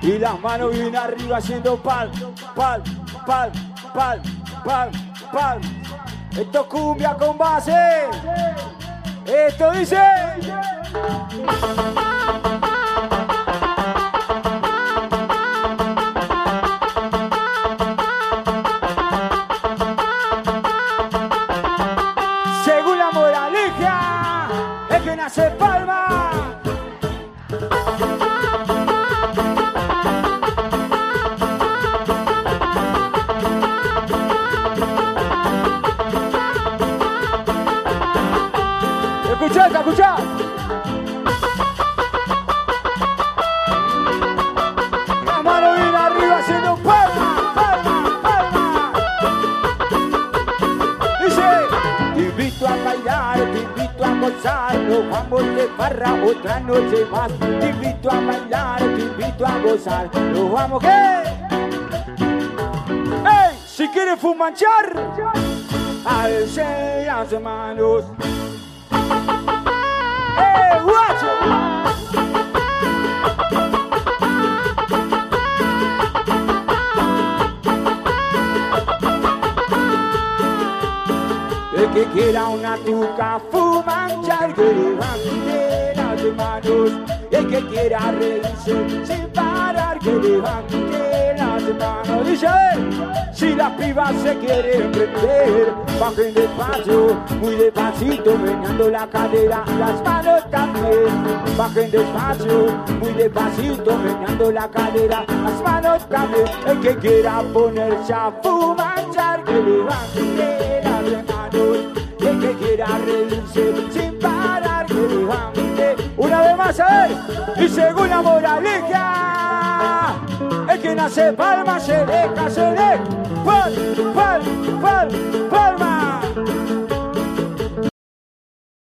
Y las manos bien arriba haciendo pal, pal, pal, pal, pal, pal. Esto es cumbia con base. Esto dice. Según la moraleja, es que nace palma. Escuchá, escuchá. La mano bien arriba haciendo palma, palma, palma. Dice, te invito a bailar, te invito a gozar, nos vamos de farra otra noche más. Te invito a bailar, te invito a gozar, nos vamos que. ¡Ey! Si quieres fumanchar, alce las manos. Que quiera una tuca fumanchar, que levante las manos. El que quiera reírse sin parar, que levante las manos. Si las pibas se quieren prender, bajen despacio, muy despacito, meneando la cadera, las manos también. Bajen despacio, muy despacito, meneando la cadera, las manos también. El que quiera ponerse a fumanchar, que levante las manos. El que quiera reírse sin parar, que levante. Una vez más, a ver, y según la moraleja, el que nace palma se deja, se deja. Pal, pal, pal, palma.